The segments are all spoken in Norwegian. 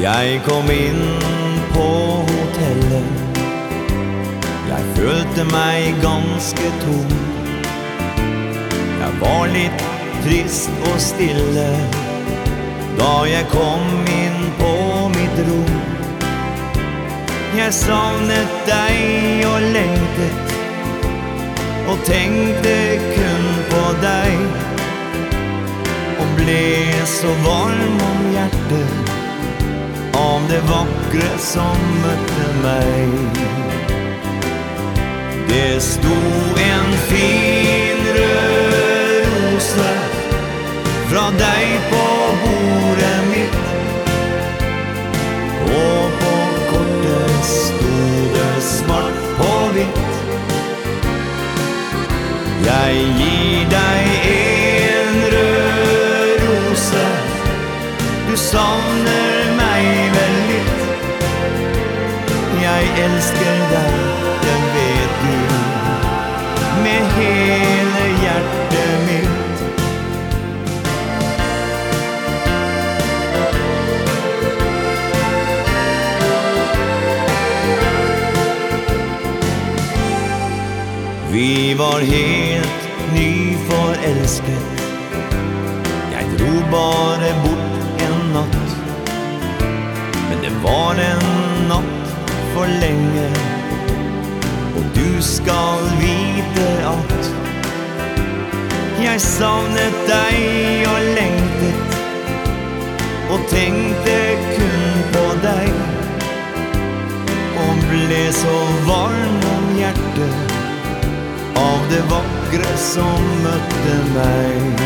Jeg kom inn på hotellet. Jeg følte meg ganske tom. Jeg var litt trist og stille da jeg kom inn på mitt rom. Jeg savnet deg og lengtet og tenkte kun på deg. Og ble så varm om hjertet av det vakre som møtte meg. Det sto en fin rød rose fra deg på bordet mitt. Og på kortet sto det svart på hvitt. Jeg gir deg en rød rose. Du savner meg vel litt. Jeg elsker deg, det vet du, med hele hjertet mitt. Vi var helt nyforelsket. Jeg dro bare bort en natt. Det var en natt for lenge. Og du skal vite at jeg savnet deg og lengtet. Og tenkte kun på deg. Og ble så varm om hjertet av det vakre som møtte meg.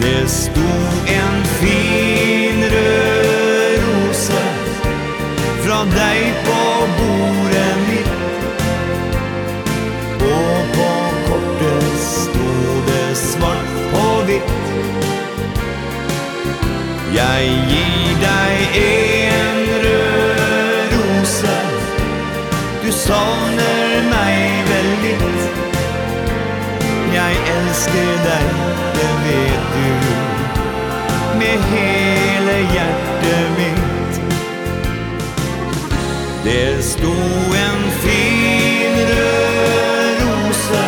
Det sto en fin deg på bordet mitt. Og på kortet sto det svart på hvitt. Jeg gir deg en rød rose. Du savner meg vel litt. Jeg elsker deg, Det sto en fin rød rose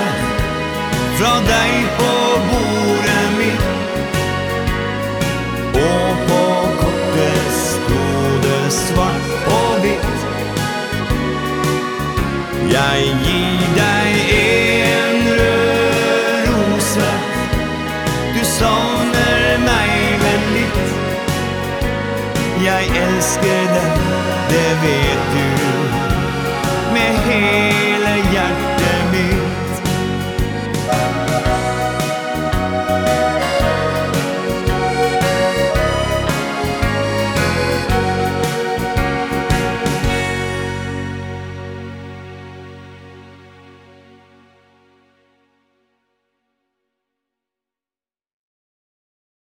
fra deg på bordet mitt. Og på kortet sto det svart og hvitt. Jeg Jeg elsker deg, det vet du, med hele